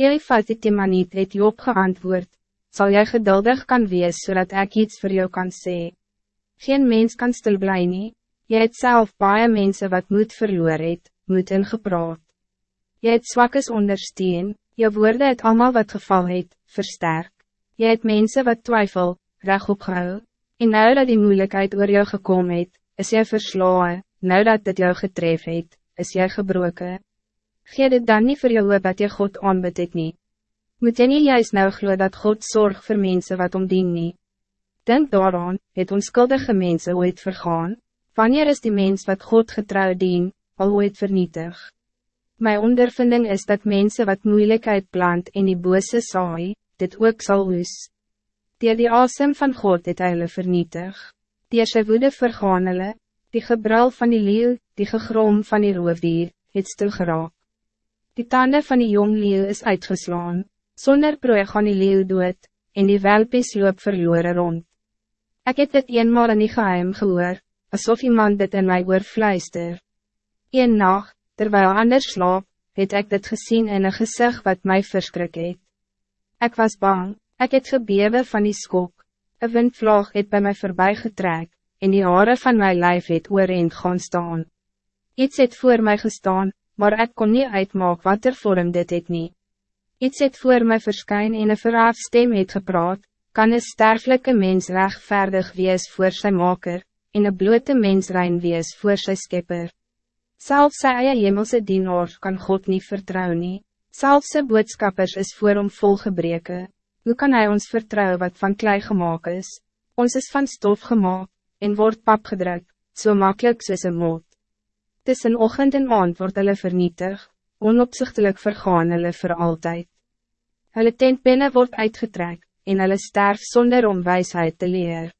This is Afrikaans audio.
Elifat die Timaniet het Job geantwoord, zal jij geduldig kan wees zodat ik iets voor jou kan zeggen. Geen mens kan stil bly nie, jy het self baie mense wat moed verloor het, moed ingepraat. Jy het zwakkes ondersteun, jou woorde het allemaal wat geval het, versterk. Jy het mense wat twijfel, reg opgehou, en nou dat die moeilijkheid oor jou gekomen het, is jy verslaan, nou dat dit jou getref het, is jy gebroken. Gee dit dan niet voor jou dat je God aanbid het nie. Moet jy nie juist nou glo dat God zorg voor mensen wat omdien nie. Denk daaraan, het onskuldige mense ooit vergaan, wanneer is die mens wat God getrouw dien, al ooit vernietig. Mijn ondervinding is dat mensen wat moeilijkheid plant in die bose saai, dit ook zal oes. Die die asem van God het hulle vernietig. Die sy woede vergaan hulle, die gebrul van die leeuw, die gegrom van die roofdier, het stil geraak. Die tanden van die jong leeuw is uitgeslaan, zonder prooi gaan die leeuw dood, en die welpies loop verloren rond. Ik heb dit eenmaal in die geheim gehoor, alsof iemand dit in my oor fluister. Een nacht, terwijl anders slaap, het ik dit gezien in een gezicht wat mij verskrik het. Ik was bang, ik het gebewe van die skok, een windvlaag het bij mij voorbij getrek, en die haren van mijn lijf het oorend gaan staan. Iets het voor mij gestaan, maar ik kon niet uitmaak wat er vorm dit het nie. Iets het voor my verskyn en een verhaaf stem het gepraat, kan een sterfelijke mens rechtvaardig wees voor zijn maker, en een blote mens rein wees voor zijn skipper. Zelfs sy eie hemelse dienaar kan God niet vertrouwen. nie, Selfs sy boodskappers is voor om vol gebreke. Hoe kan hij ons vertrouwen wat van klei gemaakt is? Ons is van stof gemaakt, en wordt pap gedrukt, zo so makkelijk soos een moot. Tussen ochtend en aand word hulle vernietig, onopzichtelijk vergaan hulle voor altijd. Hulle tentpenne wordt uitgetrek, en hulle sterf zonder om wijsheid te leren.